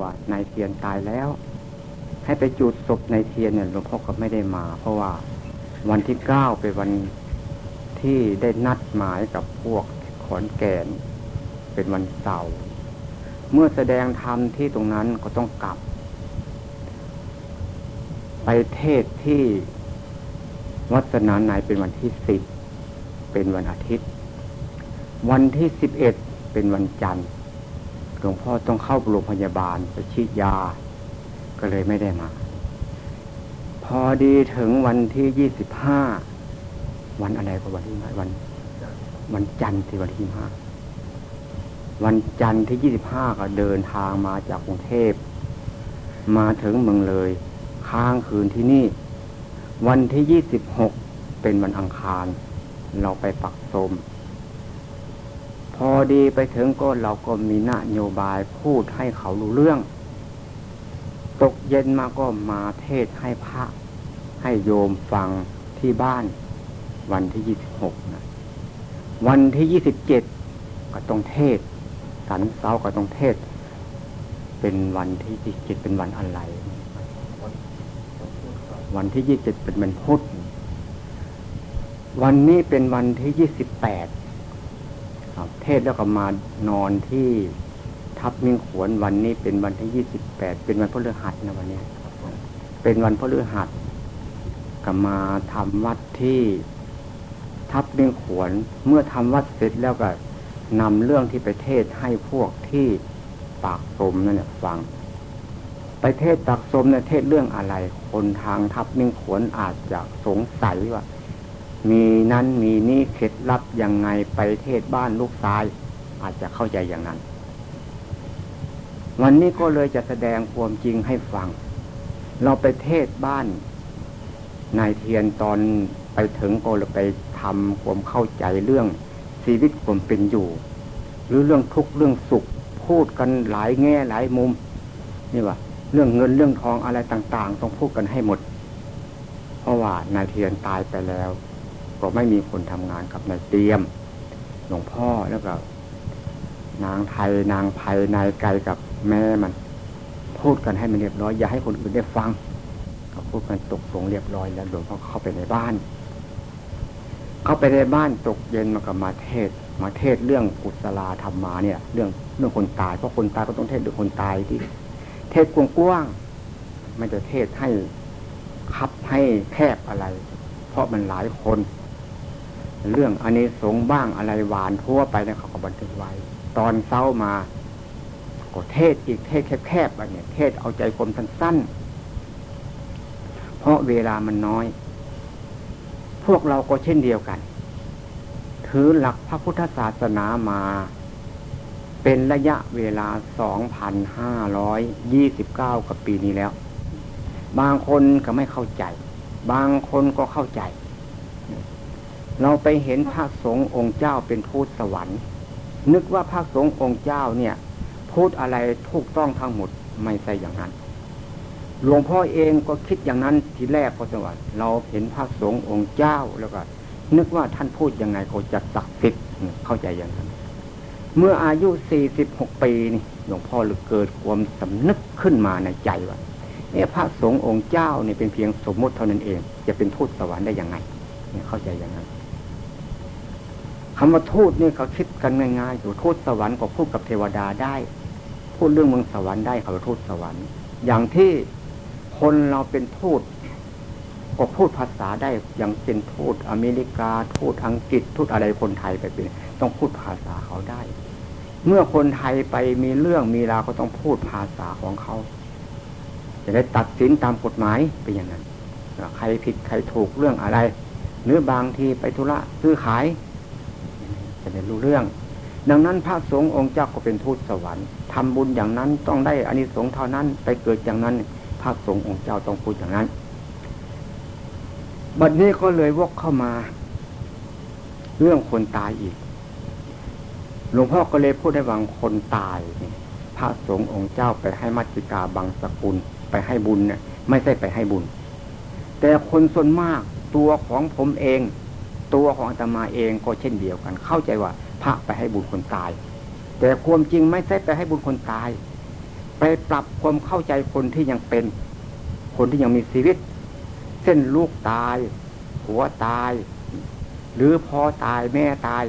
ว่านายเทียนตายแล้ว ให้ไปจุดศพนายเทียนเนี่ยหลวงพ่อก็ไม่ได้มา เพราะว่าวันที่เก้าเป็นวันที่ได้นัดหมายกับพวกขอนแก่นเป็นวันเสาร์เมื่อแสดงธรรมที่ตรงนั้นก็ต้องกลับ ไปเทศที่วัดสนานในเป็นวันที่สิบเป็นวันอาทิตย์ วันที่สิบเอ็ดเป็นวันจันทร์ ลวงพ่อต้องเข้าโรงพยาบาลไปฉีดยา ก็เลยไม่ได้มา พอดีถึงวันที่ยี่สิบห้าวันอะไรก็วันที่วัน วันจันทร์ที่วันที่ห้าวันจันทร์ที่ยี่สิบห้าก็เดินทางมาจากกรุงเทพ มาถึงเมืองเลย ค้างคืนที่นี่ วันที่ยี่สิบหกเป็นวันอังคาร เราไปปักสม พอดีไปถึงก็เราก็มีนโยบายพูดให้เขารู้เรื่อง ตกเย็นมาก็มาเทศให้พระ ให้โยมฟังที่บ้าน วันที่ยี่สิบหกนะวันที่ยี่สิบเจ็ดก็ต้องเทศ สันเสาก็ต้องเทศ เป็นวันที่ยี่สิบเจ็ดเป็นวันอะไร วันที่ยี่สิบเจ็ดเป็นวันพุธวันนี้เป็นวันที่ยี่สิบแปด เทศแล้วก็มานอนที่ทับมิ่งขวนวันนี้เป็นวันที่ยี่สิบแปดเป็นวันพฤหัสนะวันนี้ เป็นวันพฤหัสก็มาทำวัดที่ทับมิ่งขวนเมื่อทำวัดเสร็จแล้วก็นำเรื่องที่ไปเทศให้พวกที่ปากสมนั่นเนี่ยฟัง ไปเทศปากสมเนี่ยเทศเรื่องอะไร คนทางทับมิ่งขวนอาจจะสงสัยว่า มีนั้นมีนี่เคล็ดลับยังไงไปเทศบ้านลูกชาย อาจจะเข้าใจอย่างนั้น วันนี้ก็เลยจะแสดงความจริงให้ฟัง เราไปเทศบ้านนายเทียนตอนไปถึงก็เลยไปทำความเข้าใจเรื่องชีวิตความเป็นอยู่ หรือเรื่องทุกข์เรื่องสุขพูดกันหลายแง่หลายมุม นี่ว่าเรื่องเงินเรื่องทองอะไรต่าง ๆ ต้องพูดกันให้หมด เพราะว่านายเทียนตายไปแล้ว ก็ไม่มีคนทำงานกับนายเตรียม หลวงพ่อแล้วก็ นางไทยนางไพนายไกลกับแม่มัน พูดกันให้มันเรียบร้อย อย่าให้คนอื่นได้ฟังเขาพูดกันตกลงเรียบร้อยแล้วหลวงพ่อเข้าไปในบ้าน เข้าไปในบ้านตกเย็นมากับมาเทศ มาเทศเรื่องกุศลาธรรมมาเนี่ย เรื่องเรื่องคนตายเพราะคนตายก็ต้องเทศเรื่องคนตายที่ เทศกว้างๆไม่จะเทศให้คับให้แคบอะไร เพราะมันหลายคน เรื่องอันนี้สงบ้างอะไรหวานทั่วไปเนี่ยเขาก็บันทึกไว้ ตอนเศร้ามาก็เทศอีกเทศแคบๆไปเนี่ยเทศเอาใจคนสั้นๆเพราะเวลามันน้อย พวกเราก็เช่นเดียวกัน ถือหลักพระพุทธศาสนามา เป็นระยะเวลา2,529กับปีนี้แล้ว บางคนก็ไม่เข้าใจ บางคนก็เข้าใจ เราไปเห็นพระสงฆ์องค์เจ้าเป็นทูตสวรรค์ นึกว่าพระสงฆ์องค์เจ้าเนี่ย พูดอะไรถูกต้องทั้งหมดไม่ใช่อย่างนั้นหลวงพ่อเองก็คิดอย่างนั้นทีแรกก็สวัสดิ์เราเห็นพระสงฆ์องค์เจ้าแล้วก็ นึกว่าท่านพูดยังไงก็จะศักดิ์สิทธิ์เข้าใจอย่างนั้น เมื่ออายุสี่สิบหกปีนี่หลวงพ่อเลยเกิดความสำนึกขึ้นมาในใจว่าเอพระสงฆ์องค์เจ้าเนี่ยเป็นเพียงสมมติเท่านั้นเอง จะเป็นทูตสวรรค์ได้ยังไงเนี่ยเข้าใจอย่างนั้น คำว่าทูตนี่เขาคิดกันง่ายๆอยู่ทูตสวรรค์ก็พูดกับเทวดาได้ พูดเรื่องเมืองสวรรค์ได้เขาทูตสวรรค์ อย่างที่คนเราเป็นทูตก็พูดภาษาได้อย่างเป็นทูตอเมริกาทูตอังกฤษทูตอะไรคนไทยไปเป็น ต้องพูดภาษาเขาได้ เมื่อคนไทยไปมีเรื่องมีราวก็ต้องพูดภาษาของเขาจะได้ตัดสินตามกฎหมายเป็นอย่างนั้นใครผิดใครถูกเรื่องอะไร หรือบางทีไปธุระซื้อขาย จะได้รู้เรื่อง ดังนั้นพระสงฆ์องค์เจ้าก็เป็นทูตสวรรค์ทำบุญอย่างนั้นต้องได้อานิสงส์เท่านั้นไปเกิดอย่างนั้น พระสงฆ์องค์เจ้าต้องพูดอย่างนั้น บัดนี้ก็เลยวกเข้ามา เรื่องคนตายอีก หลวงพ่อก็เลยพูดได้วางคนตายพระสงฆ์องค์เจ้าไปให้มัจจิกาบางสกุลไปให้บุญเนี่ยไม่ใช่ไปให้บุญ แต่คนส่วนมากตัวของผมเอง ตัวของอาตมาเองก็เช่นเดียวกัน เข้าใจว่าพระไปให้บุญคนตาย แต่ความจริงไม่ใช่ไปให้บุญคนตาย ไปปรับความเข้าใจคนที่ยังเป็น คนที่ยังมีชีวิตเส้นลูกตาย หัวตาย หรือพ่อตายแม่ตาย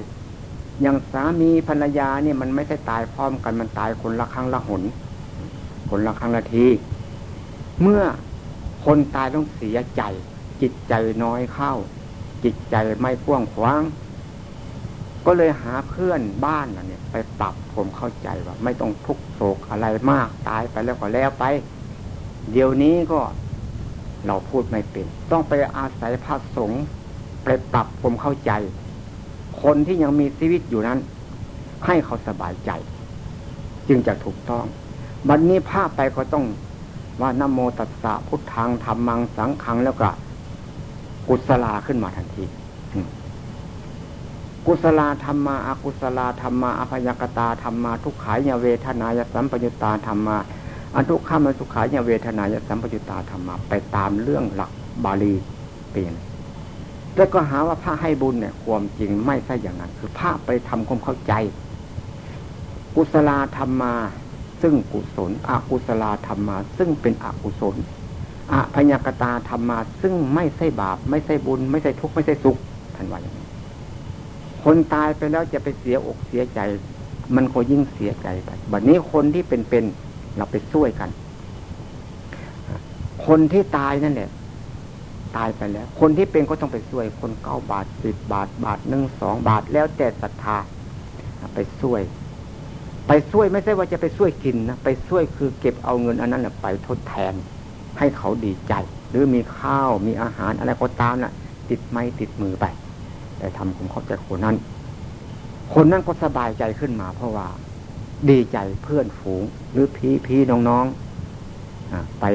อย่างสามีภรรยาเนี่ยมันไม่ใช่ตายพร้อมกันมันตายคนละครั้งละหน คนละครั้งละที เมื่อคนตายต้องเสียใจจิตใจน้อยเข้า จิตใจไม่กว้างขวาง ก็เลยหาเพื่อนบ้านเนี่ย ไปปรับผมเข้าใจว่า ไม่ต้องทุกโศกอะไรมากตายไปแล้วก็แล้วไป เดี๋ยวนี้ก็เราพูดไม่เป็น ต้องไปอาศัยพระสงฆ์ไปปรับผมเข้าใจ คนที่ยังมีชีวิตอยู่นั้น ให้เขาสบายใจ จึงจะถูกต้องบัดนนี้ภาพไปก็ต้องว่านโมตัสสะพุทธังธรรมังสังขังแล้วก็ กุศลาขึ้นมาทันที กุศลาธรรมาอากุศลาธรรมาอภยกตาธรรมาทุกขายเวทนายสัมปยุตตาธรรมาอันทุกขามันทุกขายเวทนายสัมปยุตตาธรรมาไปตามเรื่องหลักบาลีเปลี่ยนแล้วก็หาว่าพระให้บุญเนี่ย ความจริงไม่ใช่อย่างนั้น คือพระไปทำความเข้าใจ กุศลาธรรมา ซึ่งกุศลอกุศลาธรรมา ซึ่งเป็นอกุศล อพยกตาธรรมา ซึ่งไม่ใช่บาป ไม่ใช่บุญ ไม่ใช่ทุกข์ไม่ใช่สุขท่านว่าอย่างนี้คนตายไปแล้วจะไปเสียอกเสียใจ มันก็ยิ่งเสียใจไปบัดนี้คนที่เป็นเป็นเราไปช่วยกัน คนที่ตายนั่นแหละตายไปแล้ว คนที่เป็นก็ต้องไปช่วย คนเก้าบาทสิบบาทบาทหนึ่งสองบาทแล้วแต่ศรัทธาไปช่วย ไปช่วยไม่ใช่ว่าจะไปช่วยกินนะไปช่วยคือเก็บเอาเงินอันนั้นไปทดแทน ให้เขาดีใจ หรือมีข้าวมีอาหารอะไรก็ตามนะ่ะ ติดไม้ติดมือไป แต่ทำผมเข้าใจคนนั้น คนนั้นก็สบายใจขึ้นมา เพราะว่าดีใจเพื่อนฝูง หรือพี่พี่น้องๆไป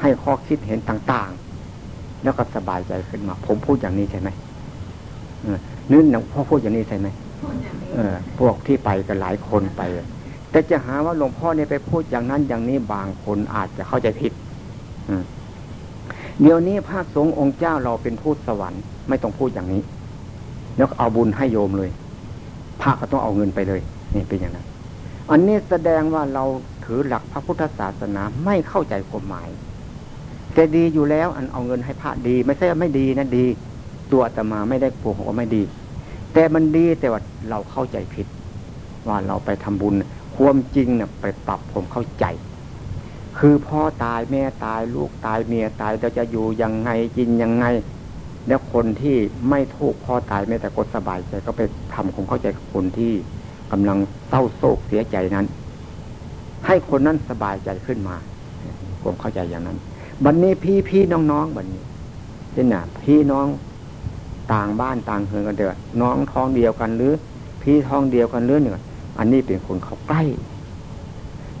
ให้ข้อคิดเห็นต่าง ๆ แล้วก็สบายใจขึ้นมา ผมพูดอย่างนี้ใช่ไหมนึกหนังพ่อพูดอย่างนี้ใช่ไหมเออ พวกที่ไปกันหลายคนไป แต่จะหาว่าหลวงพ่อเนี่ยไปพูดอย่างนั้นอย่างนี้บางคนอาจจะเข้าใจผิด เดี๋ยวนี้พระสงฆ์องค์เจ้าเราเป็นพูดสวรรค์ไม่ต้องพูดอย่างนี้แล้วเอาบุญให้โยมเลยพระก็ต้องเอาเงินไปเลย นี่เป็นอย่างนั้น อันนี้แสดงว่าเราถือหลักพระพุทธศาสนาไม่เข้าใจความหมาย แต่ดีอยู่แล้ว อันเอาเงินให้พระดี ไม่ใช่ไม่ดีนะดี ตัวตมาไม่ได้ปวงก็ไม่ดี แต่มันดีแต่ว่าเราเข้าใจผิด ว่าเราไปทำบุญความจริงเนี่ยไปปรับผมเข้าใจ คือพ่อตายแม่ตายลูกตายเมียตายเราจะอยู่ยังไงกินยังไง แล้วคนที่ไม่ทุกข์พ่อตายไม่แต่กดสบายใจก็ไปทำความเข้าใจกับคนที่กำลังเศร้าโศกเสียใจนั้น ให้คนนั้นสบายใจขึ้นมาความเข้าใจอย่างนั้นบันนี้พี่พี่น้องๆบันนี้เช่นน่ะ พี่น้องต่างบ้านต่างเฮือนกันเดือดน้องท้องเดียวกันหรือ พี่ท้องเดียวกันหรือเนี่ยอันนี้เป็นคนเขาใกล้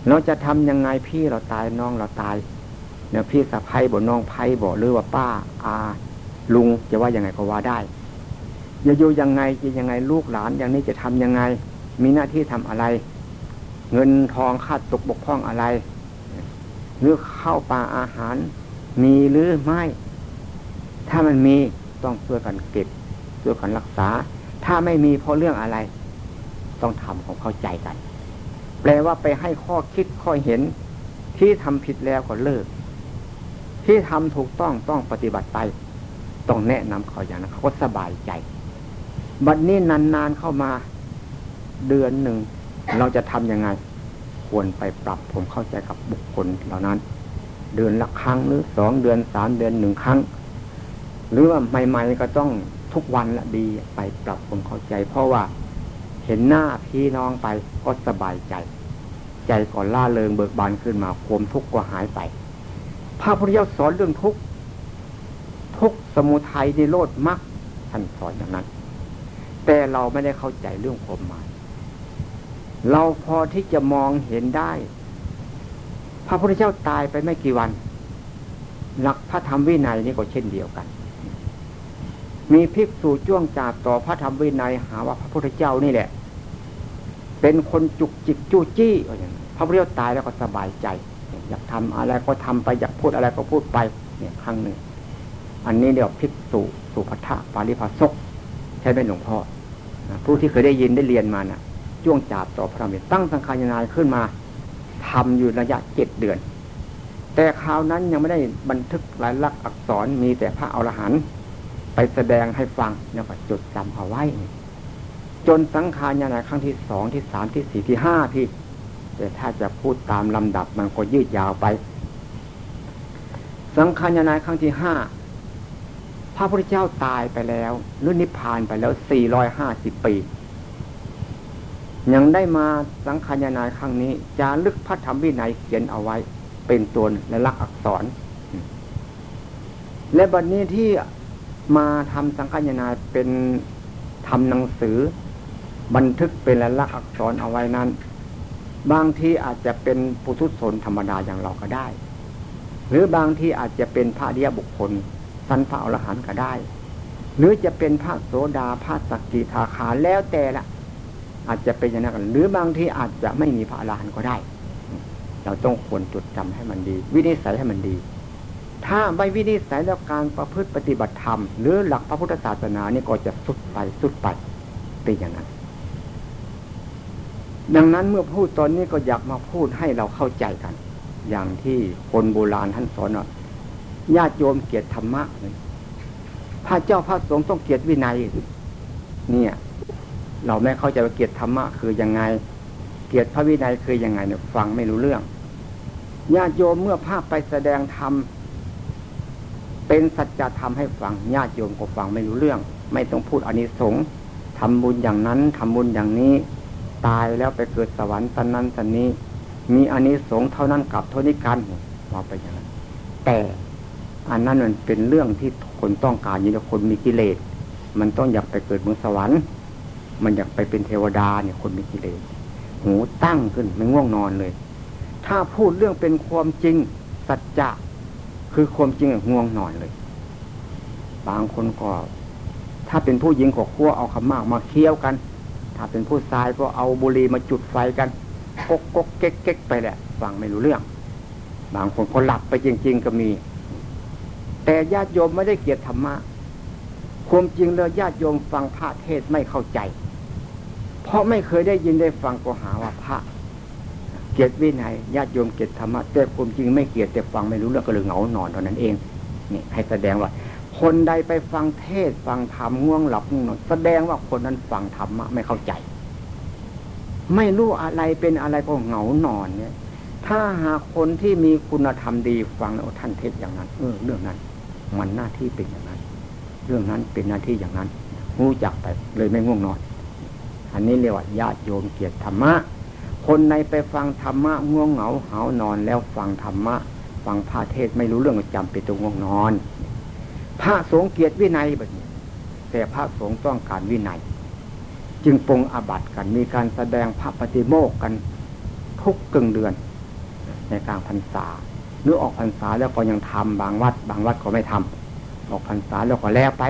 เราจะทำยังไงพี่เราตายน้องเราตายเนี่ยพี่สะพ้ายบ่น้องไพ่บ่หรือว่าป้าอาลุงจะว่ายังไงก็ว่าได้จะอยู่ยังไงจะยังไงลูกหลานอย่างนี้จะทํำยังไง มีหน้าที่ทำอะไร เงินทองขาดตกบกพร่องอะไรหรือข้าวปลาอาหาร มีหรือไม่ ถ้ามันมีต้องช่วยกันเก็บช่วยกันรักษา ถ้าไม่มีเพราะเรื่องอะไร ต้องทำของเข้าใจกัน แปลว่าไปให้ข้อคิดข้อเห็น ที่ทำผิดแล้วก็เลิก ที่ทำถูกต้องต้องปฏิบัติไป ต้องแนะนำเขาอย่างนั้นเขาก็สบายใจ บัดนนี้นานๆเข้ามาเดือนหนึ่ง เราจะทํำยังไง ควรไปปรับผมเข้าใจกับบุคคลเหล่านั้น เดือนละครั้งหรือสองเดือนสามเดือนหนึ่งครั้ง หรือว่าใหม่ๆก็ต้องทุกวันละดีไปปรับผมเข้าใจ เพราะว่า เห็นหน้าพี่น้องไปก็สบายใจ ใจก็ล่าเริงเบิกบานขึ้นมาความทุกข์ก็หายไป พระพุทธเจ้าสอนเรื่องทุกข์ทุกสมุทัยในโลดมักท่านสอนอย่างนั้น แต่เราไม่ได้เข้าใจเรื่องความหมาย เราพอที่จะมองเห็นได้ พระพุทธเจ้าตายไปไม่กี่วันหลักพระธรรมวินัยนี่ก็เช่นเดียวกัน มีภิกษุจ้วงจาบต่อพระธรรมวินัยหาว่าพระพุทธเจ้านี่แหละ เป็นคนจุกจิกจู้จี้อย่างพระพุทธเจ้าตายแล้วก็สบายใจ อยากทำอะไรก็ทำไปอยากพูดอะไรก็พูดไปเนี่ยครั้งหนึ่ง อันนี้เรียกภิกษุสุภัทปาริภาสกใช่ไหมหลวงพ่อผู้ที่เคยได้ยินได้เรียนมานะ่ะจ้วงจาบต่อพระมิตรตั้งสังขารนายขึ้นมาททำอยู่ระยะเจ็ดเดือน แต่คราวนั้นยังไม่ได้บันทึกลายลักษณ์อักษรมีแต่พระอรหันต์ ไปแสดงให้ฟังแล้วก็จดจำเอาไว้ จนสังขารญาณครั้งที่สองที่สามที่สี่ที่ห้าพี่ แต่ถ้าจะพูดตามลำดับมันก็ยืดยาวไป สังขารญาณครั้งที่ห้าพระพุทธเจ้าตายไปแล้วหรือนิพพานไปแล้วสี่ร้อยห้าสิบปี ยังได้มาสังขารญาณครั้งนี้จารึกพระธรรมวินัยเขียนเอาไว้ เป็นตัวและลักษณ์อักษร และบัดนี้ที่ มาทำสังขานาเป็นทำหนังสือ บันทึกเป็นลายลักษณ์อักษรเอาไว้นั้น บางทีอาจจะเป็นปุถุชนธรรมดาอย่างเราก็ได้ หรือบางทีอาจจะเป็นพระเดียบุคคล สันพระอรหันต์ก็ได้ หรือจะเป็นพระโสดาพระสกิทาคาแล้วแต่ละ อาจจะเป็นอย่างนั้นหรือบางทีอาจจะไม่มีพระอรหันต์ก็ได้ เราต้องควรจดจำให้มันดี วินิจฉัยให้มันดี ถ้าไม่วินิจฉัยแล้วการประพฤติปฏิบัติธรรม หรือหลักพระพุทธศาสนานี่ก็จะสุดไปสุดไปเป็นอย่างนั้น ดังนั้นเมื่อพูดตอนนี้ก็อยากมาพูดให้เราเข้าใจกัน อย่างที่คนโบราณท่านสอนว่าญาติโยมเกียรติธรรมะพระเจ้าพระสงฆ์ต้องเกียรติวินัย เนี่ย เราไม่เข้าใจว่าเกียรติธรรมะคือยังไง เกียรติพระวินัยคือยังไงเนี่ยฟังไม่รู้เรื่องญาติโยมเมื่อภาพไปแสดงธรรม เป็นสัจธรรมให้ฟังญาติโยมก็ฟังไม่รู้เรื่อง ไม่ต้องพูดอานิสงส์ทำบุญอย่างนั้นทำบุญอย่างนี้ ตายแล้วไปเกิดสวรรค์สันนั้นสันนี้ มีอานิสงส์เท่านั้นกับเท่านี้กันว่าไปอย่างนั้นแต่อันนั้นมันเป็นเรื่องที่คนต้องการยิ่งคนมีกิเลสมันต้องอยากไปเกิดเมืองสวรรค์ มันอยากไปเป็นเทวดาเนี่ยคนมีกิเลสหูตั้งขึ้นไม่ง่วงนอนเลย ถ้าพูดเรื่องเป็นความจริงสัจจะ คือความจริงง่วงนอนเลย บางคนก็ ถ้าเป็นผู้หญิงก็คั่วเอาขมากมาเคี้ยวกัน ถ้าเป็นผู้ชายก็เอาบุหรี่มาจุดไฟกันกกกกเก๊กเก๊กไปแหละฟังไม่รู้เรื่อง บางคนก็หลับไปจริง ๆ ก็มี แต่ญาติโยมไม่ได้เกียรติธรรมะความจริงเลยญาติโยมฟังพระเทศไม่เข้าใจ เพราะไม่เคยได้ยินได้ฟังก็หาว่าพระ เกียรติวินัยญาติโยมเกียรติธรรมะแต่ความจริงไม่เกียรติแต่ฟังไม่รู้เรื่องก็เลยเหงานอนเท่านั้นเองนี่ให้แสดงว่า คนใดไปฟังเทศฟังธรรมง่วงหลับง่วงนอนแสดงว่าคนนั้นฟังธรรมะไม่เข้าใจ ไม่รู้อะไรเป็นอะไรก็เหงานอนเนี่ย ถ้าหากคนที่มีคุณธรรมดีฟังแล้วท่านเทศอย่างนั้น เออ เรื่องนั้น มันหน้าที่เป็นอย่างนั้น เรื่องนั้นเป็นหน้าที่อย่างนั้นรู้จักไปเลยไม่ง่วงนอน อันนี้เรียกว่าญาติโยมเกียรติธรรมะ คนในไปฟังธรรมะง่วงเหงาหานอนแล้วฟังธรรมะ ฟังพระเทศไม่รู้เรื่องจำเป็นตัวง่วงนอน พระสงฆ์เกียรติวินัยแบบนี้ แต่พระสงฆ์ต้องการวินัย จึงปรงอาบัติกันมีการแสดงพระปฏิโมกกันทุกกึ่งเดือน ในกลางพรรษาหรือออกพรรษาแล้วก็ยังทำบางวัด บางวัดก็ไม่ทำออกพรรษาแล้วก็แล้วไป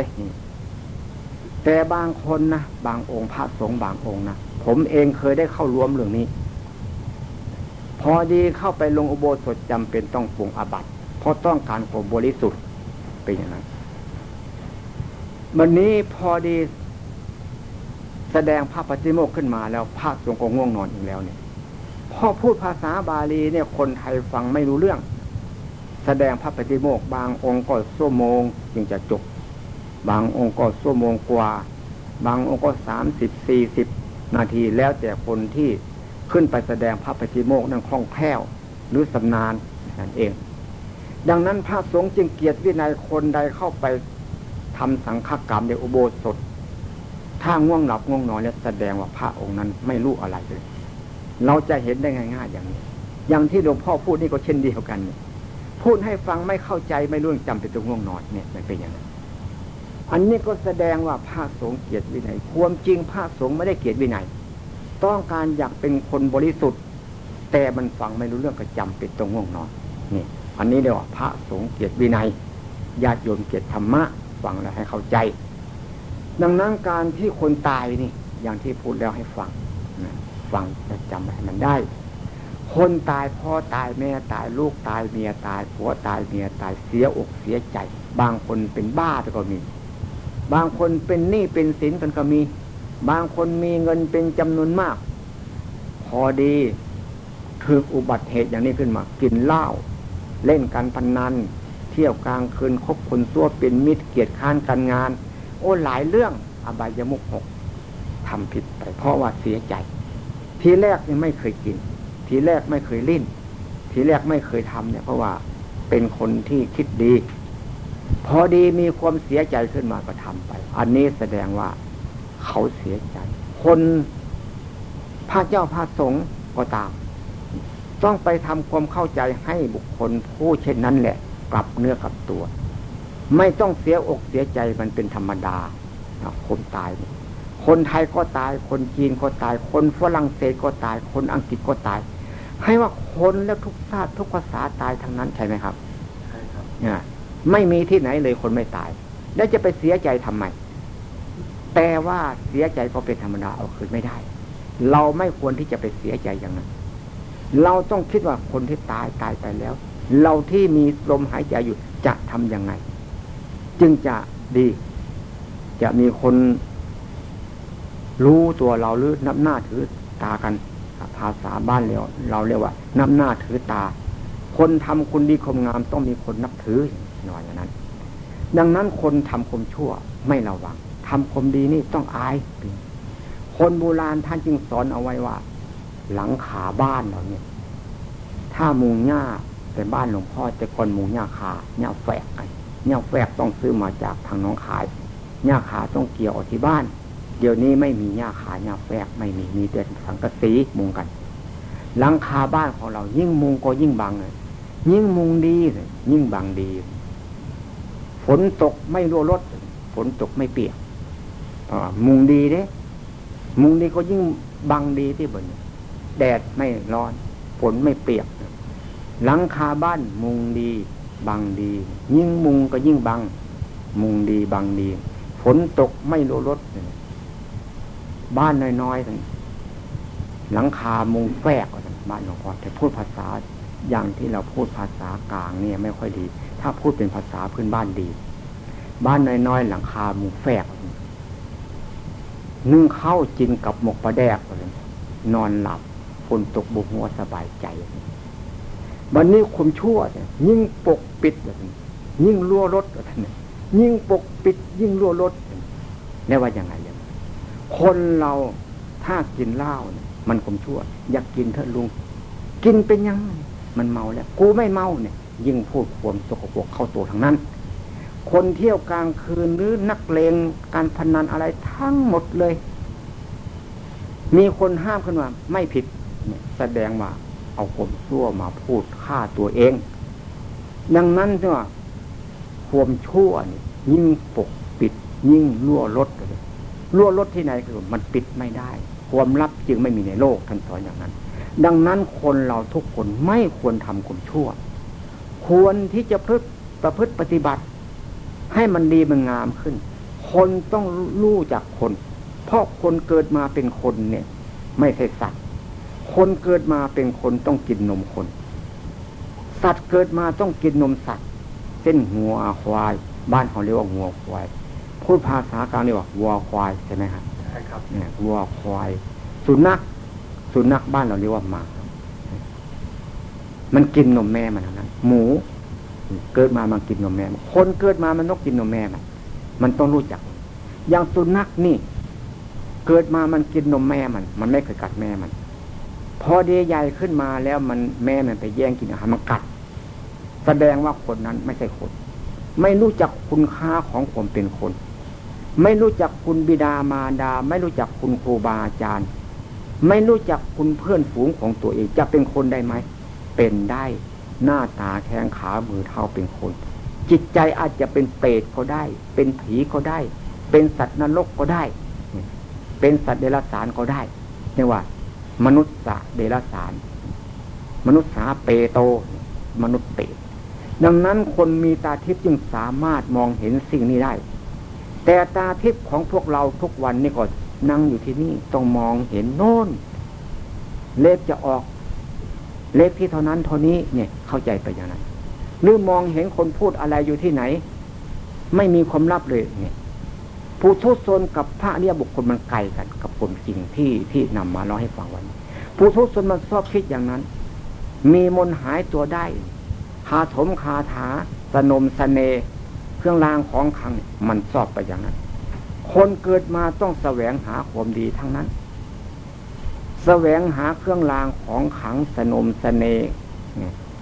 แต่บางคนนะบางองค์พระสงฆ์บางองค์นะ ผมเองเคยได้เข้ารวมเรื่องนี้ พอดีเข้าไปลงอุโบสถจำเป็นต้องปรุงอาบัติ เพราะต้องการความบริสุทธิ์เป็นอย่างนั้นวันนี้พอดีแสดงพระปฏิโมกขึ้นมาแล้วพระสงฆ์ก็ง่วงนอนอีกแล้วเนี่ยพอพูดภาษาบาลีเนี่ยคนไทยฟังไม่รู้เรื่อง แสดงพระปฏิโมกบางองค์ก็ชั่วโมงจึงจะจบบางองค์ก็ชั่วโมงกว่า บางองค์ก็สามสิบสี่สิบ นาทีแล้วแต่คนที่ขึ้นไปแสดงพระปฏิโมกนั้นคล่องแคล่วหรือสำนานนั่นเอง ดังนั้นพระสงฆ์จึงเกียรติวินัยคนใดเข้าไปทำสังฆกรรมในอุโบสถ ถ้าง่วงหลับง่วงนอนแล้วแสดงว่าพระองค์นั้นไม่รู้อะไรเลย เราจะเห็นได้ง่ายๆอย่างนี้ อย่างที่หลวงพ่อพูดนี่ก็เช่นเดียวกันพูดให้ฟังไม่เข้าใจไม่รู้จำเป็นตัวง่วงนอนเนี่ยมันเป็นอย่างนั้น อันนี้ก็แสดงว่าพระสงฆ์เกียรติวินัย ความจริงพระสงฆ์ไม่ได้เกียรติวินัย ต้องการอยากเป็นคนบริสุทธิ์ แต่มันฟังไม่รู้เรื่องก็จำเป็นตรงง่วงนอนนี่อันนี้เรียกว่าพระสงฆ์เกียรติวินัยญาติโยมเกียรติธรรมะฟังแล้วให้เข้าใจ ดังนั้นการที่คนตายนี่ อย่างที่พูดแล้วให้ฟังฟังจะจำให้มันได้ คนตายพ่อตายแม่ตายลูกตายเมียตายผัวตายเมียตายเสียอกเสียใจ บางคนเป็นบ้าก็มี บางคนเป็นหนี้เป็นสินกันก็มี บางคนมีเงินเป็นจำนวนมาก พอดีถืออุบัติเหตุอย่างนี้ขึ้นมา กินเหล้าเล่นการพนนัน เที่ยวกลางคืนคบคนซัวเป็นมิตรเกียรติค้านการงาน โอ้หลายเรื่องอบายมุกหกทำผิดไปเพราะว่าเสียใจ ทีแรกยังไม่เคยกิน ทีแรกไม่เคยลิ้น ทีแรกไม่เคยทำเนี่ยเพราะว่าเป็นคนที่คิดดี พอดีมีความเสียใจขึ้นมาก็ทำไป อันนี้แสดงว่าเขาเสียใจ คนพระเจ้าพระสงฆ์ก็ตาม ต้องไปทำความเข้าใจให้บุคคลผู้เช่นนั้นแหละ กลับเนื้อกลับตัว ไม่ต้องเสียอกเสียใจมันเป็นธรรมดาคนตาย คนไทยก็ตาย คนจีนก็ตาย คนฝรั่งเศสก็ตาย คนอังกฤษก็ตาย ให้ว่าคนแล้วทุกชาติทุกภาษาตายทั้งนั้นใช่ไหมครับ ใช่ครับเนี่ย ไม่มีที่ไหนเลยคนไม่ตาย แล้วจะไปเสียใจทำไม แต่ว่าเสียใจก็เป็นธรรมดาเอาคืนไม่ได้ เราไม่ควรที่จะไปเสียใจอย่างนั้น เราต้องคิดว่าคนที่ตายตายไปแล้ว เราที่มีลมหายใจอยู่จะทำยังไง จึงจะดี จะมีคนรู้ตัวเราหรือนับหน้าถือตากันภาษาบ้านเราเราเรียกว่านับหน้าถือตา คนทำคุณดีคมงามต้องมีคนนับถือ น่อยอย่างนั้น ดังนั้นคนทำความชั่วไม่ระวังทำความดีนี่ต้องอาย คนโบราณท่านจึงสอนเอาไว้ว่า หลังขาบ้านเราเนี่ย ถ้ามุงหญ้าแต่บ้านหลวงพ่อแต่คนมุงหญ้าขาหญ้าแฝกกันหญ้าแฝกต้องซื้อมาจากทางน้องขายหญ้าขาต้องเกี่ยวออกที่บ้าน เดี๋ยวนี้ไม่มีหญ้าขาหญ้าแฝกไม่มีมีแต่สังกะสีมุงกันหลังคาบ้านของเรายิ่งมุงก็ยิ่งบังเลยยิ่งมุงดีเลยยิ่งบังดี ฝนตกไม่รั่วรถฝนตกไม่เปียกมุงดีเด้มุงดีก็ยิ่งบังดีที่บนแดดไม่ร้อนฝนไม่เปียก หลังคาบ้านมุงดี บังดี ยิ่งมุงก็ยิ่งบัง มุงดีบังดี ฝนตกไม่รั่วรถบ้านน้อยๆหลังคามุงแฝกบ้านหลวงพ่อแต่พูดภาษาอย่างที่เราพูดภาษากลางเนี่ยไม่ค่อยดี ถ้าพูดเป็นภาษาพื้นบ้านดี บ้านน้อยๆ หลังคามุงแฝก นึ่งข้าวจินกับหมกปลาแดก นอนหลับฝนตกบุหัวสบายใจวันนี้คุมชั่วเนี่ยยิ่งปกปิด ยิ่งรั่วรถแบบนี้ยิ่งปกปิด ยิ่งรั่วรถนี่ว่าอยังไงยังคนเราถ้ากินเหล้าเนี่ยมันคุมชั่ว อยากกินเถอะลุง กินเป็นยัง มันเมาแล้ว กูไม่เมาเนี่ย ยิ่งพูดความสกปรกเข้าตัวทางนั้น คนเที่ยวกลางคืนหรือนักเลงการพนันอะไรทั้งหมดเลย มีคนห้ามขึ้นมาไม่ผิดเนี่ยแสดงว่าเอาความชั่วมาพูดฆ่าตัวเอง ดังนั้นใช่ไหมความชั่วนี่ยิ่งปกปิด ยิ่งรั่วลดเลยรั่วลดที่ไหนคือมันปิดไม่ได้ ความลับจึงไม่มีในโลกท่านสอนอย่างนั้น ดังนั้นคนเราทุกคนไม่ควรทำความชั่ว ควรที่จะพึ่ประพฤติปฏิบัติ ให้มันดีมันงามขึ้น คนต้องรู้จากคน เพราะคนเกิดมาเป็นคนเนี่ย ไม่ใช่สัตว์ คนเกิดมาเป็นคนต้องกินนมคน สัตว์เกิดมาต้องกินนมสัตว์เส้นหัวควาย บ้านเขาเรียกว่าหัวควายพูดภาษากลางเรียกว่าวัวควายใช่ไหมครับใช่ครับเนี่ยวัวควาย สุนัขสุนัขบ้านเราเรียกว่าหมา มันกินนมแม่มันนั้นหมู เกิดมามันกินนมแม่คนเกิดมามันนกกินนมแม่มันมันต้องรู้จัก อย่างสุนัขนี่ เกิดมามันกินนมแม่มัน มันไม่เคยกัดแม่มัน พอเดียใหญ่ขึ้นมาแล้วมันแม่มันไปแย่งกินอาหารมันกัด แสดงว่าคนนั้นไม่ใช่คน ไม่รู้จักคุณค่าของผมเป็นคน ไม่รู้จักคุณบิดามารดา ไม่รู้จักคุณครูบาอาจารย์ ไม่รู้จักคุณเพื่อนฝูงของตัวเองจะเป็นคนได้ไหม เป็นได้หน้าตาแข้งขามือเท้าเป็นคน จิตใจอาจจะเป็นเปรตก็ได้ เป็นผีก็ได้ เป็นสัตว์นรกก็ได้ เป็นสัตว์เดรัจฉานก็ได้เรียกว่า มนุษย์เดรัจฉาน มนุษย์สาเปโต มนุษย์เปรตดังนั้นคนมีตาทิพย์จึงสามารถมองเห็นสิ่งนี้ได้ แต่ตาทิพย์ของพวกเราทุกวันนี่ก็นั่งอยู่ที่นี่ต้องมองเห็นโน่น เล็บจะออก เล็บที่เท่านั้นเท่านี้เนี่ยเข้าใจไปอย่างนั้นหรือมองเห็นคนพูดอะไรอยู่ที่ไหน ไม่มีความลับเลยเนี่ยผู้ทุศนกับพระเนี่ยบุคคลมันไกลกัน กับคนจริงที่ที่นำมาเล่าให้ฟังวันผู้ทุศนมันชอบคิดอย่างนั้น มีมนหายตัวได้คาถมคาถา สนมสเสนเครื่องรางของขังมันสอบไปอย่างนั้น คนเกิดมาต้องแสวงหาความดีทั้งนั้น แสวงหาเครื่องรางของขังสนมสเสน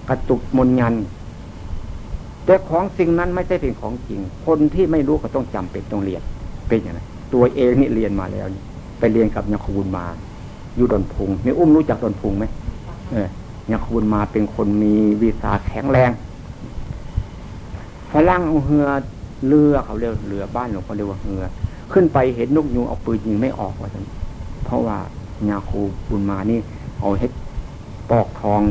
กระตุกมนยัน แต่ของสิ่งนั้นไม่ใช่เป็นของจริง คนที่ไม่รู้ก็ต้องจำเป็นต้องเรียนเป็นอย่างไรตัวเองนี่เรียนมาแล้ว ไปเรียนกับยาคูนมา อยู่ดอนพุงนี่อุ้มรู้จักดอนพุงไหมเออยาคูนมาเป็นคนมีวิสาแข็งแรงฝรั่งเอาเหือเรือเขาเรียกเรือบ้านหลวงเขาเรียกว่าเหือขึ้นไปเห็นนกยูงเอาปืนยิงไม่ออกว่าฉันเพราะว่า ยาคูบุญมานี่ เอาเฮ็ดปอกทอง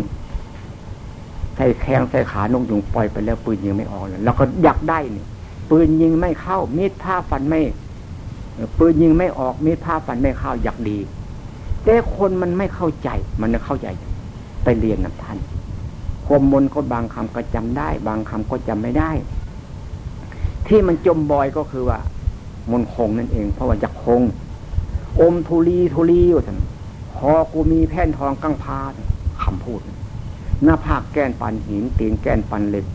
ใส่แข้งใส่ขานกยูงปล่อยไปแล้วปืนยิงไม่ออกแล้วก็อยากได้นี่ปืนยิงไม่เข้า มีดผ้าฟันไม่ปืนยิงไม่ออกมีดผ้าฟันไม่เข้าอยากดี แต่คนมันไม่เข้าใจ มันจะเข้าใจ ไปเรียนนับท่านความมนก็บางคำก็จำได้ บางคำก็จำไม่ได้ ที่มันจมบ่อยก็คือว่า มนคงนั่นเอง เพราะว่าจะคง อมทุลีทุลีอยู่ท่านคอกูมีแผ่นทองกั้งพาคำพูด หน้าผากแก้นปันหินตีนแก้นปันเล็บ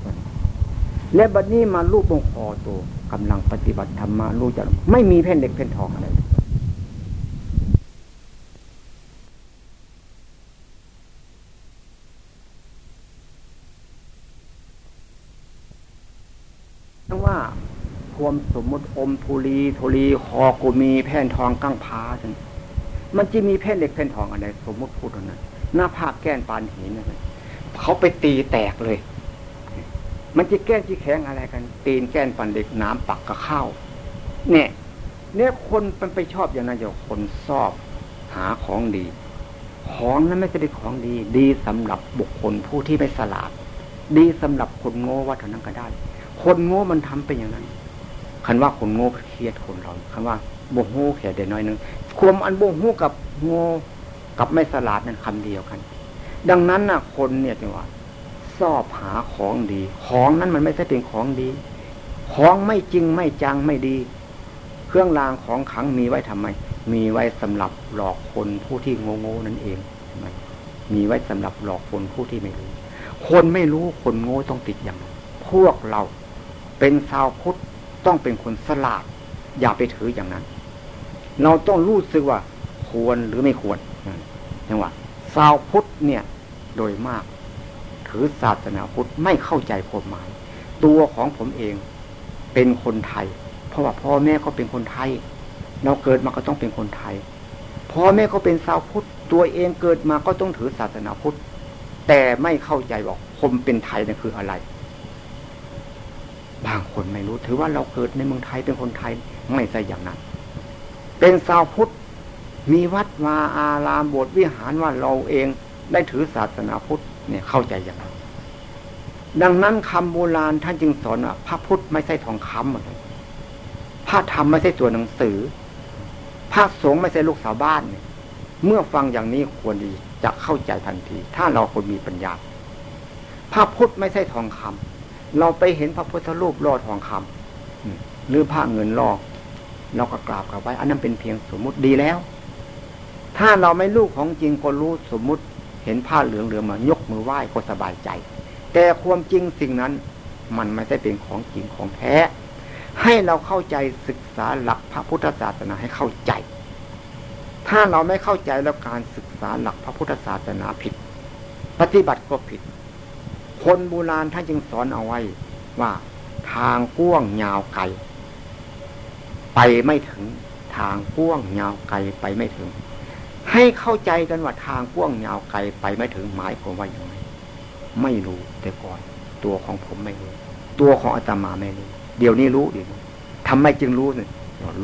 และบัดนี้มาลูกบงคอตัวกำลังปฏิบัติธรรมารู้จักไม่มีแผ่นเล็กแผ่นทองอะไรว่า ความสมมติอมทุลีทุลีคอกูมีแผ่นทองกั้งพาจังมันจะมีแผ่นเล็กแผ่นทองอะไรสมมติพูดตรงนั้นหน้าผากแก้นปานหินนะเขาไปตีแตกเลย มันจะแก้จีแข็งอะไรกัน ตีนแก้นฟันเด็กน้ำปักกระเข้าเนี่ยเนี่ยคนมันไปชอบอย่างนั้นอย่าคนชอบหาของดี ของนั้นไม่ใช่เป็นของดี ดีสำหรับบุคคลผู้ที่ไม่สลาด ดีสำหรับคนโง่ว่าเท่านั้นก็ได้ คนโง่มันทำเป็นอย่างนั้น คันว่าคนโง่เครียดคนเราคันว่าโบหูแค่เดน้อยนึงความอันโบหูกับโง่กับไม่สลาดนั้นคำเดียวกัน ดังนั้นน่ะคนเนี่ยจังหวะสอบหาของดี ของนั้นมันไม่ใช่เป็นของดี ของไม่จริงไม่จังไม่ดี เครื่องรางของขังมีไว้ทำไม มีไว้สำหรับหลอกคนผู้ที่โง่โง่นั่นเองมมีไว้สำหรับหลอกคนผู้ที่ไม่รู้ คนไม่รู้คนโง่ต้องติดอย่าง พวกเราเป็นชาวพุทธ ต้องเป็นคนสลาด อย่าไปถืออย่างนั้น เราต้องรู้สึกว่า ควรหรือไม่ควรจังหวะชาวพุทธเนี่ย โดยมาก ถือศาสนาพุทธไม่เข้าใจความหมาย ตัวของผมเองเป็นคนไทย เพราะว่าพ่อแม่ก็เป็นคนไทย เราเกิดมาก็ต้องเป็นคนไทยพ่อแม่ก็เป็นชาวพุทธตัวเองเกิดมาก็ต้องถือศาสนาพุทธแต่ไม่เข้าใจว่าผมเป็นไทยนั่นคืออะไร บางคนไม่รู้ ถือว่าเราเกิดในเมืองไทยเป็นคนไทยไม่ใช่อย่างนั้น เป็นชาวพุทธมีวัดวาอารามโบสถ์วิหารว่าเราเองได้ถือศาสนาพุทธเนี่ยเข้าใจอย่างนั้นดังนั้นคำโบราณท่านจึงสอนว่าพระพุทธไม่ใช่ทองคำพระธรรมไม่ใช่ตัวหนังสือ พระสงฆ์ไม่ใช่ลูกสาวบ้านเนี่ยเมื่อฟังอย่างนี้ควรดีจะเข้าใจทันที ถ้าเราคนมีปัญญา พระพุทธไม่ใช่ทองคำ เราไปเห็นพระพุทธรูปล่อทองคำหรือพระเงินล่อเราก็กราบกับไว้ อันนั้นเป็นเพียงสมมุติดีแล้ว ถ้าเราไม่รู้ของจริงก็รู้สมมุติเห็นผ้าเหลืองเหลืองมายกมือไหว้ก็สบายใจ แต่ความจริงสิ่งนั้น มันไม่ใช่เป็นของจริงของแท้ ให้เราเข้าใจศึกษาหลักพระพุทธศาสนาให้เข้าใจ ถ้าเราไม่เข้าใจแล้วการศึกษาหลักพระพุทธศาสนาผิด ปฏิบัติก็ผิด คนโบราณท่านจึงสอนเอาไว้ ว่าทางก้วงยาวไกลไปไม่ถึง ทางก้วงยาวไกลไปไม่ถึง ให้เข้าใจกันว่าทางกว้างยาวไกลไปไม่ถึงหมายผมว่าอย่างไรไม่รู้แต่ก่อน ตัวของผมไม่รู้ ตัวของอาตมาไม่รู้ เดี๋ยวนี้รู้ดี๋ยวนี้ทำไมจึงรู้เนี่ย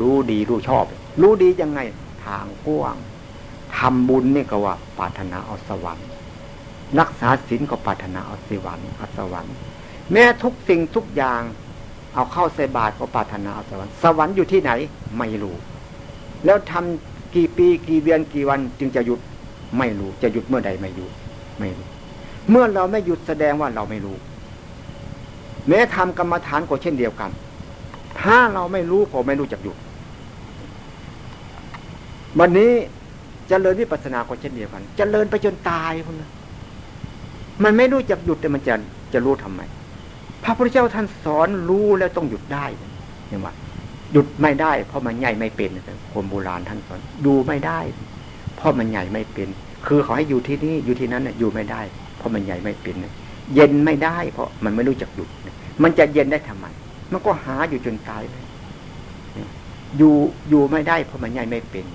รู้ดีรู้ชอบ รู้ดียังไง ทางกว้างทำบุญนี่ก็ว่าปรารถนาเอาสวรรค์ รักษาศีลก็ปรารถนาเอาสวรรค์เอาสวรรค์ แม้ทุกสิ่งทุกอย่าง เอาเข้าใส่บาตรก็ปรารถนาเอาสวรรค์สวรรค์อยู่ที่ไหนไม่รู้ แล้วทำกี่ปีกี่เดือนกี่วัน จึงจะหยุดไม่รู้ จะหยุดเมื่อใดไม่รู้ไม่รู้ เมื่อเราไม่หยุดแสดงว่าเราไม่รู้ แม้ทำกรรมฐานก็เช่นเดียวกัน ถ้าเราไม่รู้ก็ไม่รู้จักหยุด วันนี้จเจริญวิปัสสนาก็เช่นเดียวกันจเจริญไปจนตายคนนะ มันไม่รู้จักหยุดแต่มันจะจะรู้ทำไม พระพุทธเจ้าท่านสอนรู้แล้วต้องหยุดได้เนี่ยว่าหยุดไม่ได้ เพราะมันใหญ่ไม่เป็นคนโบราณท่านสอนดูไม่ได้ เพราะมันใหญ่ไม่เป็น คือเขาให้อยู่ที่นี่อยู่ที่นั้นอยู่ไม่ได้ เพราะมันใหญ่ไม่เป็นเย็นไม่ได้ เพราะมันไม่รู้จักหยุด มันจะเย็นได้ทำไม มันก็หาอยู่จนตายเลยอยู่อยู่ไม่ได้ เพราะมันใหญ่ไม่เป็น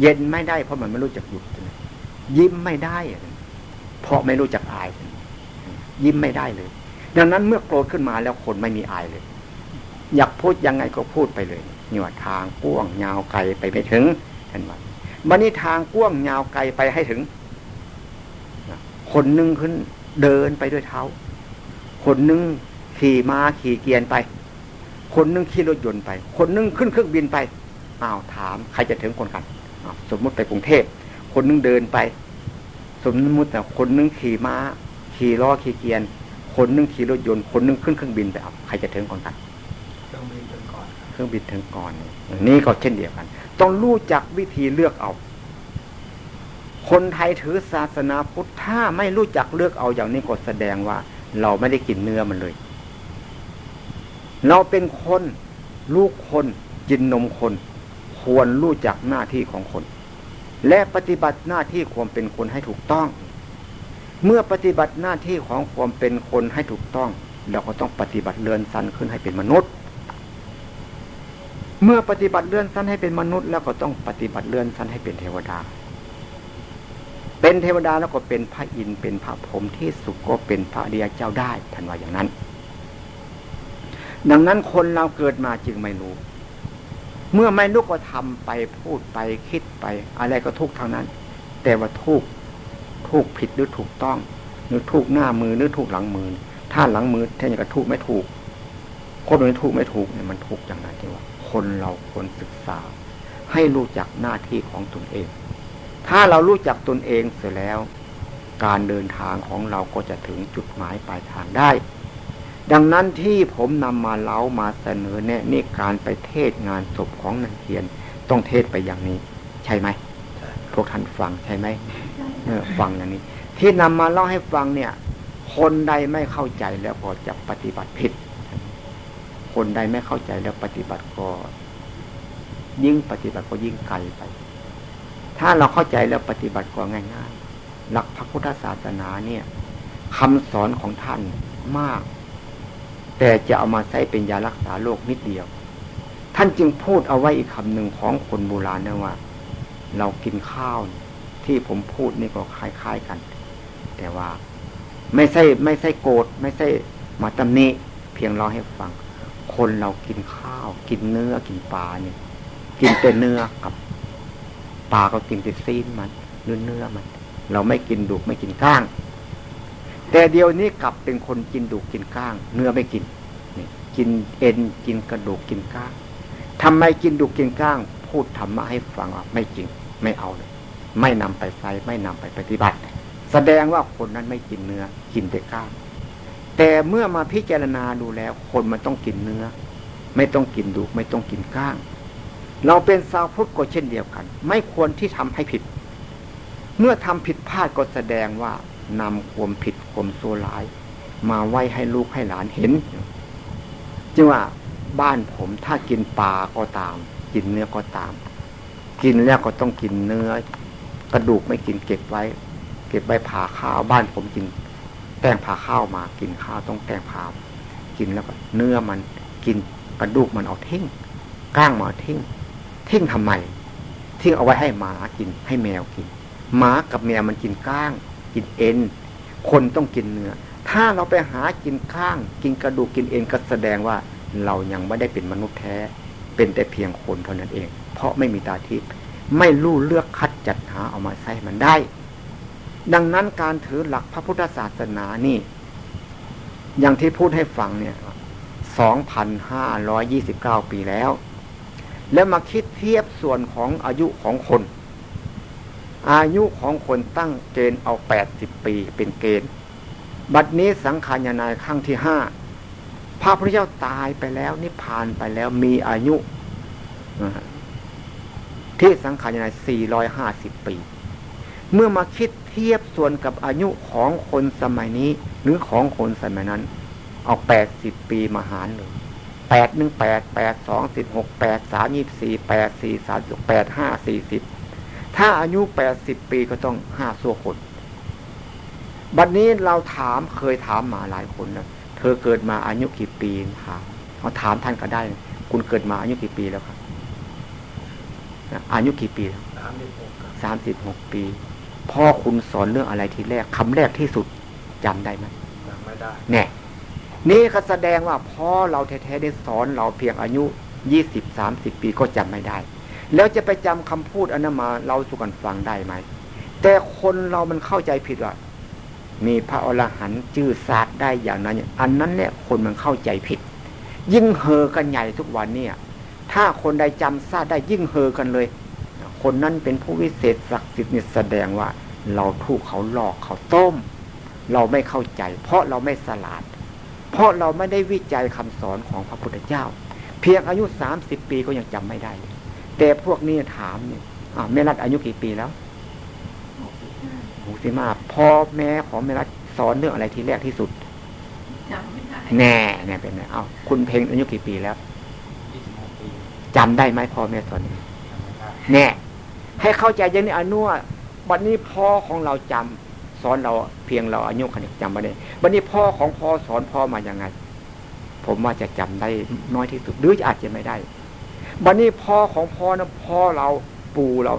เย็นไม่ได้ เพราะมันไม่รู้จักหยุดยิ้มไม่ได้ เพราะไม่รู้จักอาย ยิ้มไม่ได้เลย ดังนั้นเมื่อโกรธขึ้นมาแล้วคนไม่มีอายเลย อยากพูดยังไงก็พูดไปเลยนี่ว่าทางก้วงยาวไกลไปไม่ถึงท่านว่าบันนี้ทางก้วงยาวไกลไปให้ถึงคนนึงขึ้นเดินไปด้วยเท้า คนนึงขี่ม้าขี่เกียนไป คนนึงขี่รถยนต์ไป คนนึงขึ้นเครื่องบินไปอ้าวถามใครจะถึงคนกันสมมุติไปกรุงเทพคนนึงเดินไป สมมุติแต่คนนึงขี่ม้า ขี่ล้อขี่เกียนคนนึงขี่รถยนต์คนนึงขึ้นเครื่องบินไปเอาใครจะถึงคนกันเครื่องบินถึงก่อน เครื่องบินถึงก่อน นี่ก็เช่นเดียวกัน ต้องรู้จักวิธีเลือกเอา คนไทยถือศาสนาพุทธถ้าไม่รู้จักเลือกเอาอย่างนี้ก็แสดงว่า เราไม่ได้กินเนื้อมันเลย เราเป็นคน ลูกคนกินนมคน ควรรู้จักหน้าที่ของคน และปฏิบัติหน้าที่ความเป็นคนให้ถูกต้อง เมื่อปฏิบัติหน้าที่ของความเป็นคนให้ถูกต้อง เราก็ต้องปฏิบัติเลื่อนสั้นขึ้นให้เป็นมนุษย์ เมื่อปฏิบัติเลื่อนสั้นให้เป็นมนุษย์แล้วก็ต้องปฏิบัติเลื่อนสั้นให้เป็นเทวดา เป็นเทวดาแล้วก็เป็นพระอินทร์เป็นพระพรหมที่สุขก็เป็นพระเดียเจ้าได้ท่านว่าอย่างนั้น ดังนั้นคนเราเกิดมาจึงไม่รู้ เมื่อไม่รู้ก็ทำไปพูดไปคิดไป อะไรก็ทุกทางนั้น แต่ว่าทุกทุกผิดหรือถูกต้องหรือทุกหน้ามือหรือทุกหลังมือ ถ้าหลังมือแท่นี้ก็ทุกไม่ถูกคนนี้ทุกไม่ถูกเนี่ยมันทุกอย่างไรที่ว่า คนเราควรศึกษา ให้รู้จักหน้าที่ของตนเอง ถ้าเรารู้จักตนเองเสร็จแล้ว การเดินทางของเราก็จะถึงจุดหมายปลายทางได้ ดังนั้นที่ผมนำมาเล่ามาเสนอเนี่ยนี่การไปเทศงานศพของนักเรียน ต้องเทศไปอย่างนี้ ใช่ไหมพวกท่านฟังใช่ไหมเออฟังอย่างนี้ ที่นำมาเล่าให้ฟังเนี่ย คนใดไม่เข้าใจแล้วก็จะปฏิบัติผิด คนใดไม่เข้าใจแล้วปฏิบัติก็ ยิ่งปฏิบัติก็ยิ่งไกลไป ถ้าเราเข้าใจแล้วปฏิบัติก็ง่ายๆหลักพระพุทธศาสนาเนี่ยคำสอนของท่านมาก แต่จะเอามาใช้เป็นยารักษาโรคนิดเดียว ท่านจึงพูดเอาไว้อีกคำหนึ่งของคนโบราณนะว่า เรากินข้าวที่ผมพูดนี่ก็คล้ายๆกัน แต่ว่าไม่ใช่ไม่ใช่โกรธไม่ใช่มาตำหนิเพียงเราให้ฟัง คนเรากินข้าว กินเนื้อกินปลาเนี่ย กินแต่เนื้อกับปลาก็กินแต่ซีนมันเนื้อเนื้อมัน เราไม่กินดุกไม่กินก้าง แต่เดียวนี้กลับเป็นคนกินดุกินก้าง เนื้อไม่กินนี่กินเอ็นกินกระดูกกินก้างทำไมกินดุกินก้าง พูดธรรมะให้ฟังว่าไม่จริงไม่เอาเลย ไม่นำไปใส่ไม่นำไปปฏิบัติ แสดงว่าคนนั้นไม่กินเนื้อ กินแต่ก้างแต่เมื่อมาพิจารณาดูแล้ว คนมันต้องกินเนื้อ ไม่ต้องกินดุไม่ต้องกินก้าง เราเป็นสาวพุทธก็เช่นเดียวกัน ไม่ควรที่ทำให้ผิด เมื่อทำผิดพลาดก็แสดงว่า นำความผิดความโซลาย มาไว้ให้ลูกให้หลานเห็น จึงว่าบ้านผมถ้ากินปลาก็ตาม กินเนื้อก็ตาม กินแล้วก็ต้องกินเนื้อ กระดูกไม่กินเก็บไว้ เก็บไว้ผ่าข้าวบ้านผมกินแป้งผ่าข้าวมา กินข้าวต้องแป้งผ่ากินแล้วก็เนื้อมันกินกระดูกมันเอาทิ้งก้างมาทิ้งทิ้งทำไมทิ้งเอาไว้ให้หมากินให้แมวกินหมากับแมวมันกินก้าง กินเอ็น คนต้องกินเนื้อ ถ้าเราไปหากินข้าง กินกระดูกกินเอ็นก็แสดงว่าเรายังไม่ได้เป็นมนุษย์แท้ เป็นแต่เพียงคนเท่านั้นเอง เพราะไม่มีตาทิพย์ไม่รู้เลือกคัดจัดหาเอามาใช้มันได้ ดังนั้นการถือหลักพระพุทธศาสนานี่ อย่างที่พูดให้ฟังเนี่ยสองพันห้าร้อยยี่สิบเก้าปีแล้ว แล้วมาคิดเทียบส่วนของอายุของคน อายุของคนตั้งเกณฑ์เอาแปดสิบปีเป็นเกณฑ์ บัดนี้สังขารยานายขั้งที่ห้าพระพุทธเจ้าตายไปแล้ว นิพพานไปแล้วมีอายุ ที่สังขารยานายสี่ร้อยห้าสิบปี เมื่อมาคิดเทียบส่วนกับอายุของคนสมัยนี้ หรือของคนสมัยนั้น เอาแปดสิบปีมาหารเลยแปดหนึ่งแปดแปดสองสิบหกแปดสามยี่สี่แปดสี่สามสิบแปดห้าสี่สิบ ถ้าอายุแปดสิบปีก็ต้องห้าสัวคน บัดนนี้เราถามเคยถามมาหลายคนนะเธอเกิดมาอายุกี่ปีถามเขาถามท่านก็ได้ คุณเกิดมาอายุกี่ปีแล้วครับอายุกี่ปีแล้วสามสิบหกครับสามสิบหกปี พ่อคุณสอนเรื่องอะไรทีแรกคำแรกที่สุดจำได้ไหมจำไม่ได้แน่นี่ก็แสดงว่าพ่อเราแท้ๆได้สอนเราเพียงอายุยี่สิบสามสิบปีก็จำไม่ได้ แล้วจะไปจำคำพูดอันนั้นมาเราสู่กันฟังได้ไหม แต่คนเรามันเข้าใจผิดว่า มีพระอรหันต์จื้อศาสตร์ได้อย่างนั้น อันนั้นเนี่ยคนมันเข้าใจผิด ยิ่งเฮอกันใหญ่ทุกวันเนี่ย ถ้าคนใดจำซาได้ยิ่งเฮอกันเลย คนนั้นเป็นผู้วิเศษศักดิ์สิทธิ์นี่แสดงว่า เราถูกเขาหลอกเขาต้ม เราไม่เข้าใจ เพราะเราไม่สลาด เพราะเราไม่ได้วิจัยคำสอนของพระพุทธเจ้า เพียงอายุสามสิบปีก็ยังจำไม่ได้ แต่พวกนี้ถามเนี่ยอ้าวแม่รัฐอายุกี่ปีแล้วหกสิบห้าพ่อแม่ของแม่รัฐสอนเรื่องอะไรทีแรกที่สุดจำไม่ได้แน่แน่เป็นไงเอาคุณเพลงอายุกี่ปีแล้วยี่สิบหกปีจำได้ไหมพ่อแม่สอนยังไงจำไม่ได้แน่ให้เข้าใจอย่างนี้อนุว่าวันนี้พ่อของเราจำสอนเราเพียงเราอายุขนาดจำไม่ได้วันนี้พ่อของพ่อสอนพ่อมาอย่างไง ผมว่าจะจำได้น้อยที่สุดหรืออาจจะไม่ได้ วันนี้พ่อของพ่อนะพ่อเราปู่เรา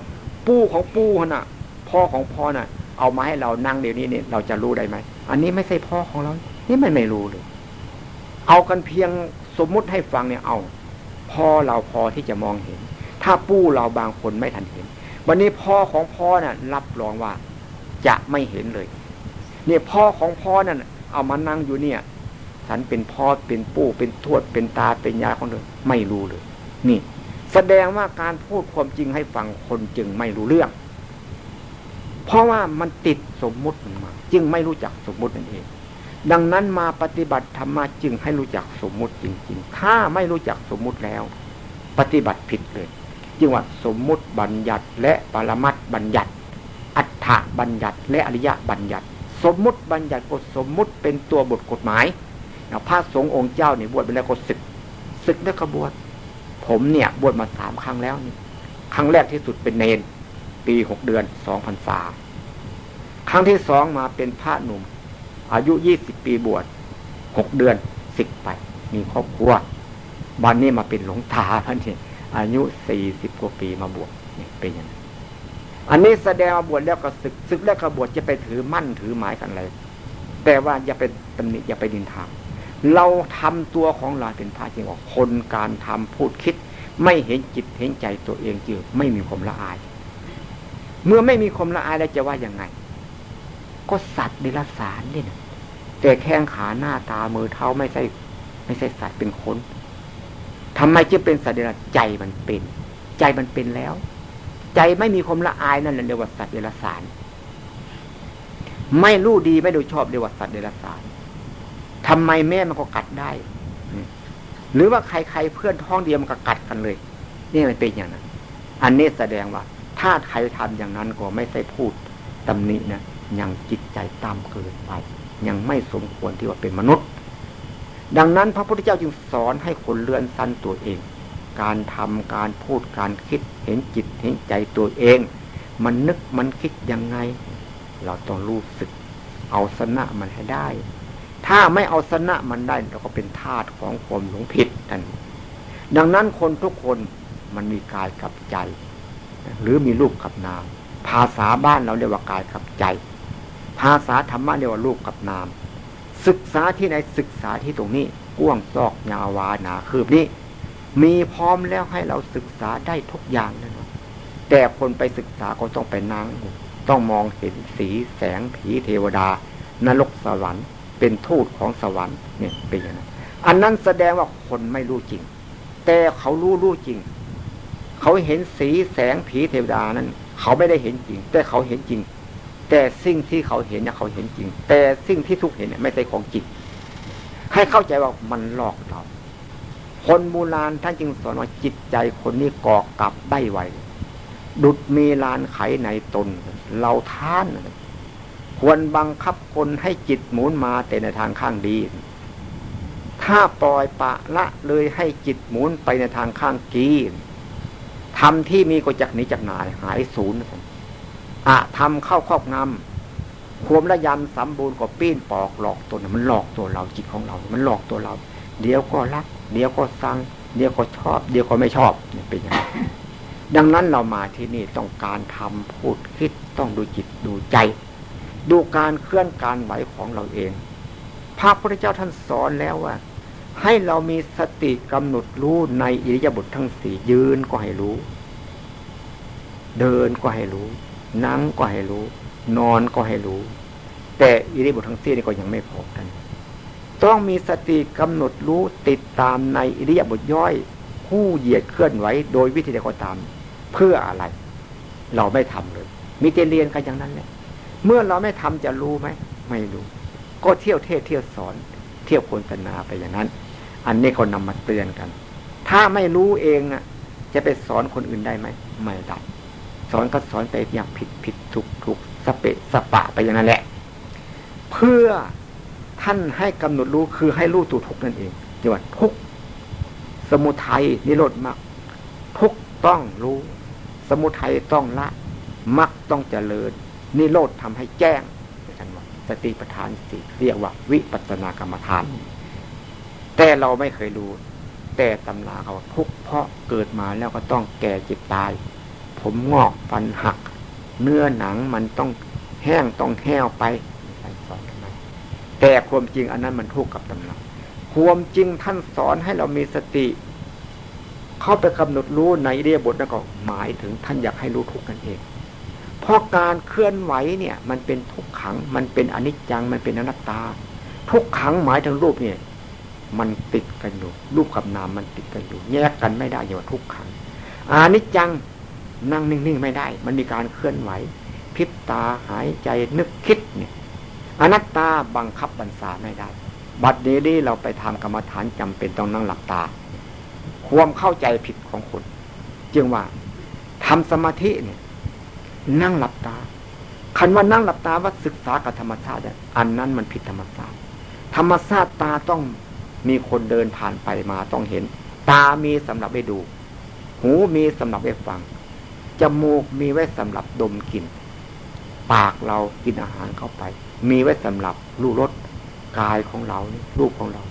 ปู่ของปู่น่ะ พ่อของพ่อน่ะ เอามาให้เรานั่งเดี๋ยวนี้เนี่ยเราจะรู้ได้ไหมอันนี้ไม่ใช่พ่อของเรา นี่มันไม่รู้เลย เอากันเพียงสมมุติให้ฟังเนี่ยเอา พ่อเราพอที่จะมองเห็น ถ้าปู่เราบางคนไม่ทันเห็นวันนี้พ่อของพ่อน่ะ รับรองว่า จะไม่เห็นเลย เนี่ยพ่อของพ่อนั่นเอามานั่งอยู่เนี่ย ฉันเป็นพ่อเป็นปู่เป็นทวดเป็นตาเป็นยายของเธอไม่รู้เลย นี่แสดงว่าการพูดความจริงให้ฟังคนจึงไม่รู้เรื่อง เพราะว่ามันติดสมมุติมันมา จึงไม่รู้จักสมมุตินั่นเอง ดังนั้นมาปฏิบัติธรรมะจึงให้รู้จักสมมุติจริง ๆ ถ้าไม่รู้จักสมมุติแล้ว ปฏิบัติผิดเลย จึงว่าสมมุติบัญญัติและปรมัตบัญญัติ อัฏฐบัญญัติ และอริยบัญญัติ สมมุติบัญญัติก็สมมุติเป็นตัวบทกฎหมายพระสงฆ์องค์เจ้าเนี่ยบวชไปแล้วก็ศึกศึกแล้วก็บวช ผมเนี่ยบวชมาสามครั้งแล้วนี่ครั้งแรกที่สุดเป็นเนน ปีหกเดือนสองพันษาครั้งที่สองมาเป็นพระหนุ่ม อายุยี่สิบปีบวชหกเดือนสิกไปมีครอบครัวบันนี้มาเป็นหลวงตาพันเนี่ยอายุสี่สิบกว่าปีมาบวชนี่เป็นอย่างนั้นอันนี้แสดงมาบวชแล้วก็ศึกศึกแล้วก็บวชจะไปถือมั่นถือหมายกันอะไรแต่ว่าอย่าไปตำหนิอย่าไปดินทาง เราทำตัวของเราเป็นพระจริงว่าคนการทำพูดคิด ไม่เห็นจิตเห็นใจตัวเองจึงไม่มีความละอาย เมื่อไม่มีความละอายแล้วจะว่ายังไง ก็สัตว์เดรัจฉานนี่นะแต่แข้งขาหน้าตามือเท้าไม่ใช่ ไม่ใช่สัตว์เป็นคนทำไมจึงเป็นสัตว์เดรัจฉานใจมันเป็น ใจมันเป็นแล้ว ใจไม่มีความละอายนั่นแหละเรียกว่าสัตว์เดรัจฉาน ไม่รู้ดีไม่ดูชอบเรียกว่าสัตว์เดรัจฉาน ทำไมแม่มันก็กัดได้ หรือว่าใครๆเพื่อนท้องเดียวมันก็กัดกันเลย นี่มันเป็นอย่างนั้น อันนี้แสดงว่า ถ้าใครทำอย่างนั้นก็ไม่ใช่พูดตำหนินะยังจิตใจต่ำเกินไป ยังไม่สมควรที่ว่าเป็นมนุษย์ ดังนั้นพระพุทธเจ้าจึงสอนให้คนเลื่อนสั้นตัวเอง การทำการพูดการคิดเห็นจิตเห็นใจตัวเอง มันนึกมันคิดยังไง เราต้องรู้สึก เอาชนะมันให้ได้ ถ้าไม่เอาชนะมันได้เราก็เป็นทาสของความหลงผิดนั่นดังนั้นคนทุกคนมันมีกายกับใจ หรือมีรูปกับนาม ภาษาบ้านเราเรียกว่ากายกับใจ ภาษาธรรมะเรียกว่ารูปกับนาม ศึกษาที่ไหนศึกษาที่ตรงนี้กว้างซอกยาวาหนาคืบนี้ มีพร้อมแล้วให้เราศึกษาได้ทุกอย่างนะแต่คนไปศึกษาก็ต้องไปนั่งต้องมองเห็นสีแสงผีเทวดา นรกสวรรค์ เป็นทูตของสวรรค์เนี่ยเป็นอย่างนั้นอันนั้นแสดงว่าคนไม่รู้จริง แต่เขารู้รู้จริง เขาเห็นสีแสงผีเทวดานั้น เขาไม่ได้เห็นจริง แต่เขาเห็นจริง แต่สิ่งที่เขาเห็นเนี่ยเขาเห็นจริง แต่สิ่งที่ทุกเห็นเนี่ยไม่ใช่ของจริงให้เข้าใจว่ามันหลอกเราคนโบราณท่านจึงสอนว่าจิตใจคนนี้ก่อกลับได้ไวดุดมีลานไขในตน เราท่าน ควรบังคับคนให้จิตหมุนมาแต่ในทางข้างดี ถ้าปล่อยปะละเลยให้จิตหมุนไปในทางข้างกีทำที่มีก็จักหนีจากหนายหายศูนย์อะทำเข้าครอบงำควมละยำสมบูรณ์ก็ปีนปอกหลอกตัวมันหลอกตัวเราจิตของเรา มันหลอกตัวเรา เดี๋ยวก็รัก เดี๋ยวก็สั่งเดี๋ยวก็ชอบ เดี๋ยวก็ไม่ชอบเป็นอย่างนี้ดังนั้นเรามาที่นี่ต้องการทำพูดคิดต้องดูจิตดูใจ ดูการเคลื่อนการไหวของเราเอง พระพุทธเจ้าท่านสอนแล้วว่า ให้เรามีสติกำหนดรู้ในอิริยาบถททั้งสี่ยืนก็ให้รู้ เดินก็ให้รู้ นั่งก็ให้รู้ นอนก็ให้รู้ แต่อิริยาบถทั้งสี่นี่ก็ยังไม่พอกัน ต้องมีสติกำหนดรู้ติดตามในอิริยาบถย่อยผู้เหยียดเคลื่อนไหวโดยวิธีใดก็ตาม เพื่ออะไร เราไม่ทำเลย มีแต่เรียนกันอย่างนั้นแหละ เมื่อเราไม่ทำจะรู้ไหมไม่รู้ ก็เที่ยวเทศเที่ยวสอน เที่ยวโฆษณาไปอย่างนั้น อันนี้คนนำมาเตือนกัน ถ้าไม่รู้เองอะ จะไปสอนคนอื่นได้ไหมไม่ได้สอนก็สอนไปอย่างผิดผิดถูกถูกสเปะสปะไปอย่างนั้นแหละ เพื่อท่านให้กำหนดรู้คือให้รู้ตัวทุกนั่นเองจังหวัดทุกสมุทัยนิโรธมากทุกต้องรู้ สมุทัยต้องละมักต้องเจริญ นิโรธทำให้แจ้งท่านว่าสติปัฏฐานสิเรียกว่า วิปัสสนากรรมฐาน แต่เราไม่เคยรู้ แต่ตำราเขาทุกเพราะเกิดมาแล้วก็ต้องแก่จิตตาย ผมงอกฟันหัก เนื้อหนังมันต้องแห้งต้องแห้วไปท่านสอนมาแต่ความจริงอันนั้นมันทุกข์กับตำราความจริงท่านสอนให้เรามีสติ เข้าไปกำหนดรู้ในเรียบทนั่นก็หมายถึงท่านอยากให้รู้ทุกข์กันเอง เพราะการเคลื่อนไหวเนี่ย มันเป็นทุกขัง มันเป็นอนิจจัง มันเป็นอนัตตา ทุกขังหมายถึงรูปเนี่ย มันติดกันอยู่ รูปกับนามมันติดกันอยู่ แยกกันไม่ได้อย่าทุกขังอนิจจังนั่งนิ่งๆไม่ได้ มันมีการเคลื่อนไหวพิบตาหายใจนึกคิดเนี่ย อนัตตาบังคับบัญชาไม่ได้ บัดเดลี่เราไปทำกรรมฐานจำเป็นต้องนั่งหลับตา ความเข้าใจผิดของคน จึงว่าทำสมาธิเนี่ย นั่งหลับตา คันว่านั่งหลับตาว่าศึกษากับธรรมชาติอันนั้นมันผิดธรรมชาติ ธรรมชาติตาต้องมีคนเดินผ่านไปมาต้องเห็น ตามีสำหรับไปดู หูมีสำหรับไปฟัง จมูกมีไว้สำหรับดมกลิ่น ปากเรากินอาหารเข้าไป มีไว้สำหรับรูรสกายของเรารูปของเรา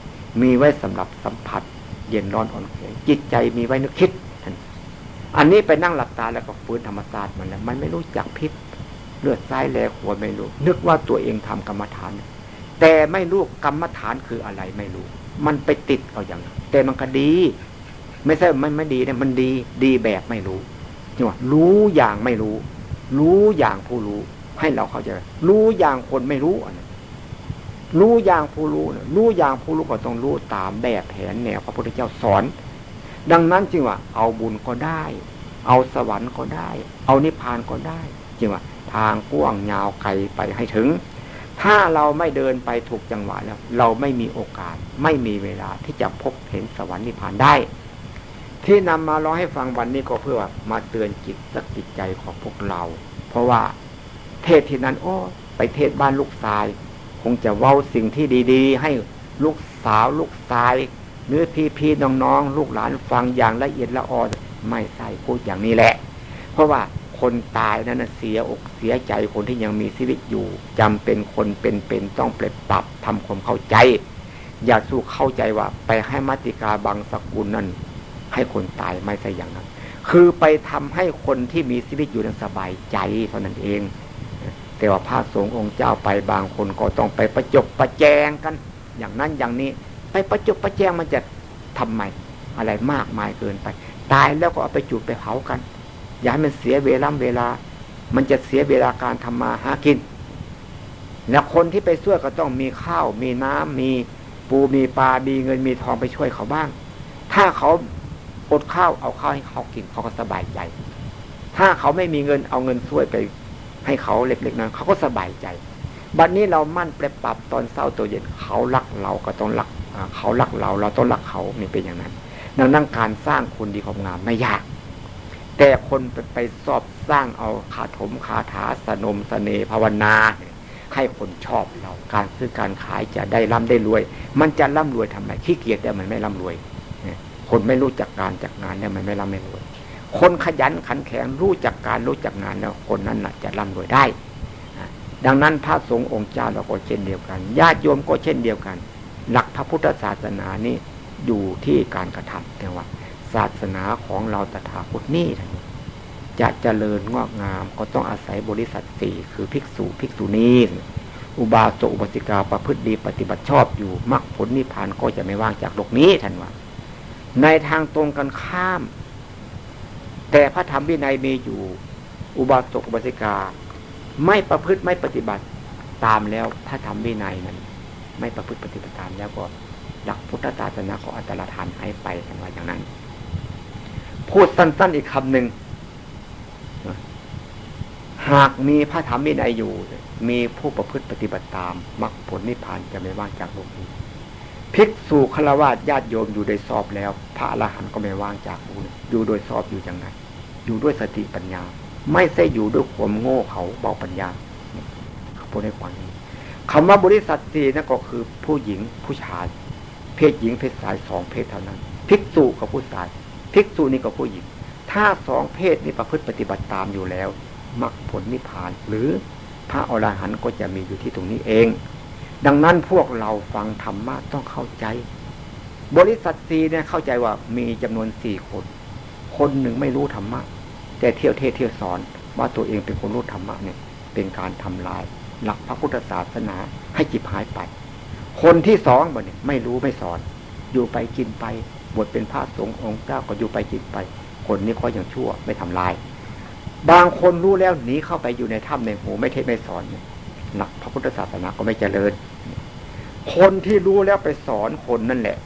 มีไว้สำหรับสัมผัส เย็นร้อนอ่อนแข็งจิตใจมีไว้นึกคิด อันนี้ไปนั่งหลับตาแล้วก็ฟื้นธรรมศาสตร์มันแล้วมันไม่รู้จักพิษเลือดซ้ายแลขวไม่รู้ นึกว่าตัวเองทำกรรมฐาน แต่ไม่รู้กรรมฐานคืออะไรไม่รู้ มันไปติดเอาอย่างนั้นแต่มันก็ดี ไม่ใช่ไม่ไม่ดีเนี่ยมันดีดีแบบไม่รู้นี่ว่ารู้อย่างไม่รู้ รู้อย่างผู้รู้ ให้เราเข้าใจ รู้อย่างคนไม่รู้อันนี้รู้อย่างผู้รู้นะรู้อย่างผู้รู้ก็ต้องรู้ตามแบบแผนแนวพระพุทธเจ้าสอน ดังนั้นจึงว่า เอาบุญก็ได้ เอาสวรรค์ก็ได้ เอานิพพานก็ได้จึงว่า ทางกว้างยาวไกลไปให้ถึง ถ้าเราไม่เดินไปถูกจังหวะแล้ว เราไม่มีโอกาส ไม่มีเวลาที่จะพบเห็นสวรรค์นิพพานได้ ที่นำมาร้องให้ฟังวันนี้ก็เพื่อมาเตือนจิตสักจิตใจของพวกเรา เพราะว่าเทศที่นั้นโอ้ไปเทศบ้านลูกทราย คงจะเว้าสิ่งที่ดี ๆ ให้ลูกสาวลูกชาย เนื้อพี่พี่น้องๆ ลูกหลานฟังอย่างละเอียดละออไม่ใช่พูดอย่างนี้แหละ เพราะว่าคนตายนั้นเสียอกเสียใจคนที่ยังมีชีวิตอยู่จำเป็นคนเป็นๆต้องเปลี่ยนปรับทำความเข้าใจ อย่าสู้เข้าใจว่า ไปให้มัติกาบางสกุลนั่นให้คนตายไม่ใช่อย่างนั้น คือไปทำให้คนที่มีชีวิตอยู่นั้นสบายใจเท่านั้นเอง แต่ว่าพระสงฆ์องค์เจ้าไปบางคนก็ต้องไปประจบประแจงกัน อย่างนั้นอย่างนี้ ไปประจบประแจงมันจะทำไมอะไรมากมายเกินไป ตายแล้วก็เอาไปจุดไปเผากัน อย่าให้มันเสียเวลาเวลา มันจะเสียเวลาการทำมาหากิน แล้วคนที่ไปช่วยก็ต้องมีข้าว มีน้ำมีปูมีปลา มีเงินมีทองไปช่วยเขาบ้าง ถ้าเขาอดข้าวเอาข้าวให้เขากินเขาก็สบายใจ ถ้าเขาไม่มีเงินเอาเงินช่วยไป ให้เขาเล็กๆนั้นเขาก็สบายใจ บัดนนี้เรามั่นไปปรับตอนเศร้าตัวเย็นเขารักเราก็ต้องรัก เขารักเราเราต้องรักเขานี่เป็นอย่างนั้นดังนั้นการสร้างคุณดีความงามไม่ยาก แต่คนไปไปสอบสร้างเอาคาถมคาถาสนมสเนภาวนาให้คนชอบเรา การซื้อการขายจะได้ร่ำได้รวย มันจะร่ำรวยทำไมขี้เกียจแต่มันไม่ร่ำรวย คนไม่รู้จักการจักงานเนี่ยมันไม่ร่ำไม่รวย คนขยันขันแข็งรู้จักการรู้จักงานแล้วคนนั้นนะจะร่ำรวยได้ ดังนั้นพระสงฆ์องค์เจ้าเราก็เช่นเดียวกันญาติโยมก็เช่นเดียวกัน หลักพระพุทธศาสนานี้อยู่ที่การกระทำแต่ว่าศาสนาของเราตถาคตนี่จะเจริญงอกงามก็ต้องอาศัยบริษัทสี่คือภิกษุภิกษุณีอุบาสกอุบาสิกาประพฤติดีปฏิบัติชอบอยู่มรรคผลนิพพานก็จะไม่ว่างจากโลกนี้ท่านว่า ในทางตรงกันข้าม แต่พระธรรมวินัยมีอยู่ อุบาสกอุบาสิกา ไม่ประพฤติไม่ปฏิบัติตามแล้วพระธรรมวินัยนั้น ไม่ประพฤติปฏิบัติตามแล้วก็หลักพุทธศาสนาของอัตลทานหายไปกันว่าอย่างนั้น พูดสั้น ๆอีกคำหนึ่งหากมีพระธรรมวินัยอยู่ มีผู้ประพฤติปฏิบัติตามมรรคผลนิพพานจะไม่ว่างจากโลกนี้ภิกษุฆราวาสญาติโยมอยู่โดยสอบแล้ว พระอรหันต์ก็ไม่ว่างจากบุญอยู่โดยสอบอยู่อย่างไรอยู่ด้วยสติปัญญา ไม่ใช่อยู่ด้วยความโง่เขาเบาปัญญาเขาพูดให้ฟังนี้ คำว่าบริษัทสี่นั่นก็คือผู้หญิงผู้ชาย เพศหญิงเพศชายสองเพศเท่านั้น ภิกษุกับผู้ชาย ภิกษุนี่กับผู้หญิง ถ้าสองเพศนี้ประพฤติปฏิบัติตามอยู่แล้วมรรคผลนิพพาน หรือพระอรหันต์ก็จะมีอยู่ที่ตรงนี้เอง ดังนั้นพวกเราฟังธรรมะต้องเข้าใจ บริษัทซีเนี่ยเข้าใจว่ามีจำนวนสี่คน คนหนึ่งไม่รู้ธรรมะ แต่เที่ยวเทศเที่ยวสอนว่าตัวเองเป็นคนรู้ธรรมะเนี่ย เป็นการทำลาย หลักพระพุทธศาสนาให้จิบหายไป คนที่สองบ่เนี่ยไม่รู้ไม่สอน อยู่ไปกินไปบวชเป็นพระสงฆ์องค์เจ้าก็อยู่ไปกินไป คนนี้ก็ยังชั่วไม่ทำลาย บางคนรู้แล้วหนีเข้าไปอยู่ในถ้ำในหูไม่เทศไม่สอนหลักพระพุทธศาสนาก็ไม่เจริญ คนที่รู้แล้วไปสอนคนนั่นแหละ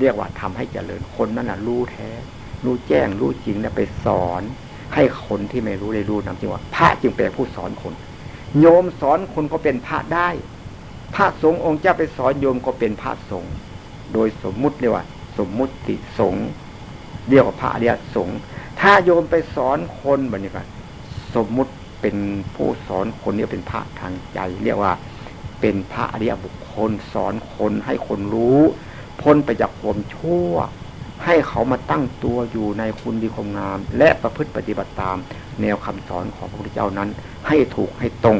เรียกว่าทำให้เจริญคนนั้นน่ะรู้แท้ รู้แจ้งรู้จริงแล้วไปสอน ให้คนที่ไม่รู้ได้รู้นำจริงว่าพระจึงเป็นผู้สอนคน โยมสอนคนก็เป็นพระได้ พระสงฆ์องค์เจ้าไปสอนโยมก็เป็นพระสงฆ์โดยสมมุติเรียกว่า สมมุติสงฆ์เรียกว่าพระเรียสงฆ์ถ้าโยมไปสอนคนแบบนี้ก็สมมุติเป็นผู้สอนคนนี้เป็นพระทางใจ เรียกว่าเป็นพระอริยบุคคลสอนคนให้คนรู้พ้นไปจากความชั่ว ให้เขามาตั้งตัวอยู่ในคุณดีความงาม และประพฤติปฏิบัติตาม แนวคำสอนของพระพุทธเจ้านั้น ให้ถูกให้ตรง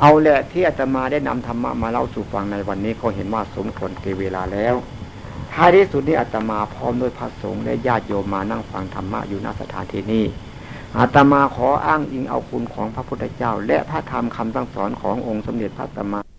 เอาแหละที่อาตมาได้นำธรรมะมาเล่าสู่ฟังในวันนี้เขาเห็นว่าสมควรเกเวลาแล้วท้ายที่สุดนี้อาตมาพร้อมด้วยพระสงฆ์และญาติโยมมานั่งฟังธรรมะอยู่ณสถานที่นี้อาตมาขออ้างอิงเอาคุณของพระพุทธเจ้า และพระธรรมคำตั้งสอนขององค์สมเด็จพระสัมมา